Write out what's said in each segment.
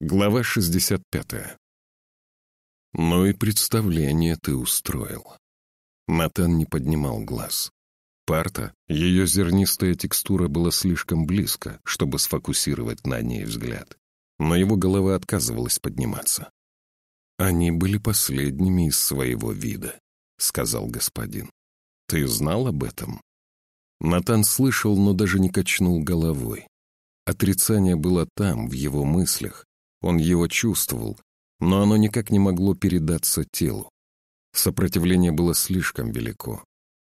Глава 65. Ну и представление ты устроил. Натан не поднимал глаз. Парта, ее зернистая текстура была слишком близко, чтобы сфокусировать на ней взгляд. Но его голова отказывалась подниматься. «Они были последними из своего вида», — сказал господин. «Ты знал об этом?» Натан слышал, но даже не качнул головой. Отрицание было там, в его мыслях, он его чувствовал, но оно никак не могло передаться телу. Сопротивление было слишком велико.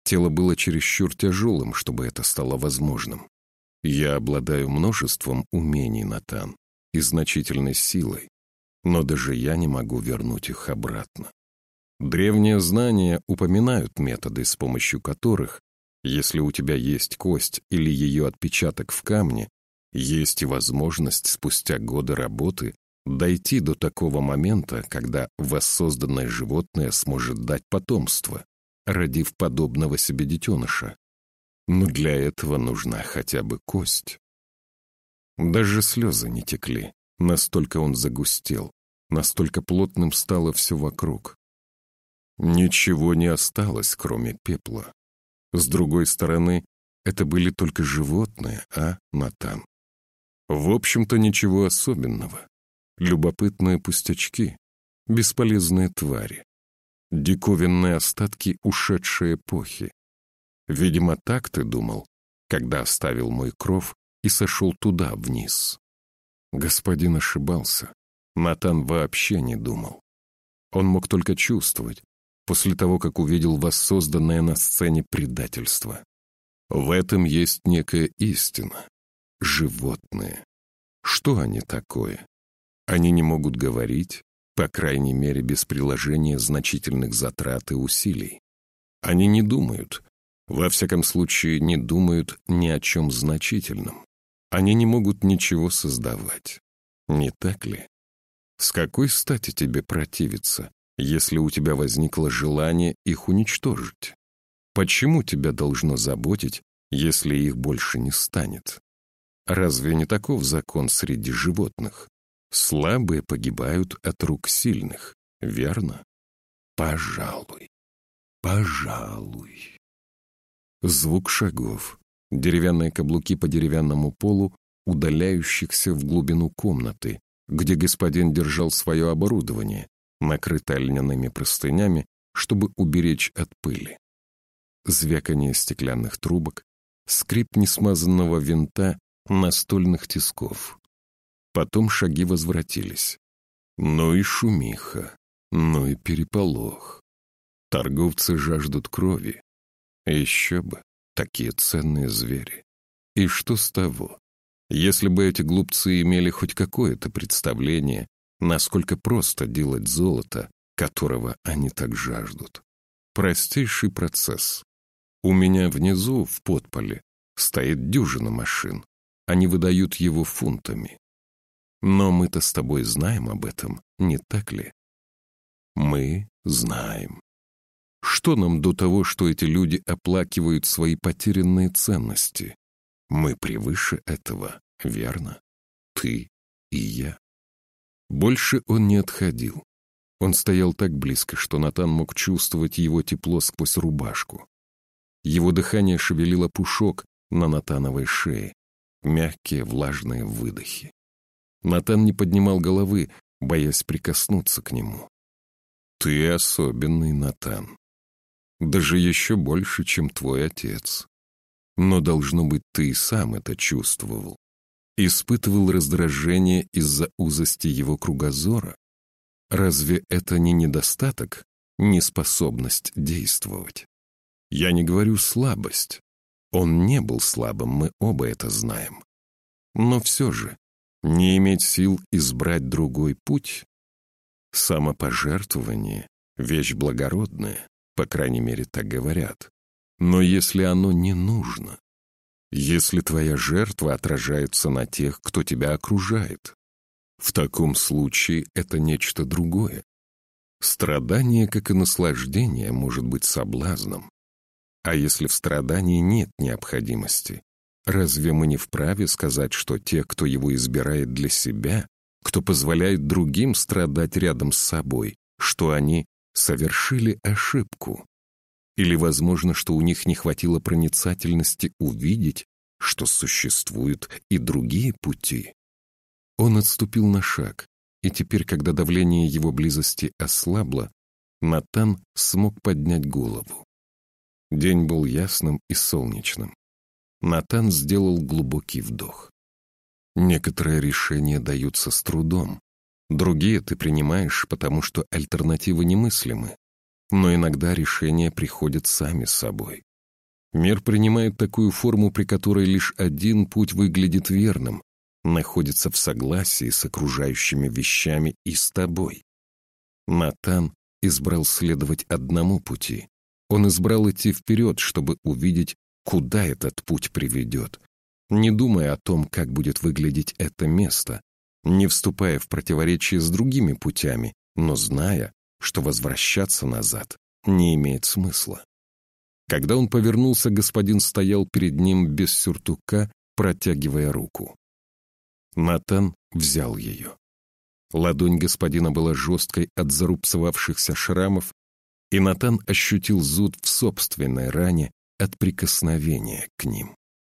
Тело было чересчур тяжелым, чтобы это стало возможным. Я обладаю множеством умений, Натан, и значительной силой, но даже я не могу вернуть их обратно. Древние знания упоминают методы, с помощью которых, если у тебя есть кость или ее отпечаток в камне, есть возможность спустя годы работы дойти до такого момента, когда воссозданное животное сможет дать потомство, родив подобного себе детеныша. Но для этого нужна хотя бы кость. Даже слезы не текли, настолько он загустел, настолько плотным стало все вокруг. Ничего не осталось, кроме пепла. С другой стороны, это были только животные, а, Натан? В общем-то, ничего особенного. Любопытные пустячки, бесполезные твари, диковинные остатки ушедшей эпохи. Видимо, так ты думал, когда оставил мой кров и сошел туда, вниз. Господин ошибался. Натан вообще не думал. Он мог только чувствовать, после того, как увидел воссозданное на сцене предательство. В этом есть некая истина. Животные. Что они такое? Они не могут говорить, по крайней мере, без приложения значительных затрат и усилий. Они не думают, во всяком случае, не думают ни о чем значительном. Они не могут ничего создавать. Не так ли? С какой стати тебе противиться, если у тебя возникло желание их уничтожить? Почему тебя должно заботить, если их больше не станет? Разве не таков закон среди животных? Слабые погибают от рук сильных, верно? Пожалуй, пожалуй. Звук шагов, деревянные каблуки по деревянному полу, удаляющихся в глубину комнаты, где господин держал свое оборудование, накрытое льняными простынями, чтобы уберечь от пыли. Звяканье стеклянных трубок, скрип несмазанного винта настольных тисков. Потом шаги возвратились. Ну и шумиха, ну и переполох. Торговцы жаждут крови. Еще бы, такие ценные звери. И что с того? Если бы эти глупцы имели хоть какое-то представление, насколько просто делать золото, которого они так жаждут. Простейший процесс. У меня внизу, в подполе, стоит дюжина машин. Они выдают его фунтами. Но мы-то с тобой знаем об этом, не так ли? Мы знаем. Что нам до того, что эти люди оплакивают свои потерянные ценности? Мы превыше этого, верно? Ты и я. Больше он не отходил. Он стоял так близко, что Натан мог чувствовать его тепло сквозь рубашку. Его дыхание шевелило пушок на Натановой шее, мягкие влажные выдохи. Натан не поднимал головы, боясь прикоснуться к нему. «Ты особенный, Натан. Даже еще больше, чем твой отец. Но, должно быть, ты и сам это чувствовал. Испытывал раздражение из-за узости его кругозора. Разве это не недостаток, неспособность действовать? Я не говорю слабость. Он не был слабым, мы оба это знаем. Но все же, не иметь сил избрать другой путь? Самопожертвование — вещь благородная, по крайней мере, так говорят. Но если оно не нужно, если твоя жертва отражается на тех, кто тебя окружает, в таком случае это нечто другое. Страдание, как и наслаждение, может быть соблазном, а если в страдании нет необходимости, разве мы не вправе сказать, что те, кто его избирает для себя, кто позволяет другим страдать рядом с собой, что они совершили ошибку. Или, возможно, что у них не хватило проницательности увидеть, что существуют и другие пути. Он отступил на шаг, и теперь, когда давление его близости ослабло, Натан смог поднять голову. День был ясным и солнечным. Натан сделал глубокий вдох. Некоторые решения даются с трудом. Другие ты принимаешь, потому что альтернативы немыслимы. Но иногда решения приходят сами собой. Мир принимает такую форму, при которой лишь один путь выглядит верным, находится в согласии с окружающими вещами и с тобой. Натан избрал следовать одному пути. Он избрал идти вперед, чтобы увидеть, куда этот путь приведет, не думая о том, как будет выглядеть это место, не вступая в противоречие с другими путями, но зная, что возвращаться назад не имеет смысла. Когда он повернулся, господин стоял перед ним без сюртука, протягивая руку. Натан взял ее. Ладонь господина была жесткой от зарубцевавшихся шрамов, и Натан ощутил зуд в собственной ране от прикосновения к ним.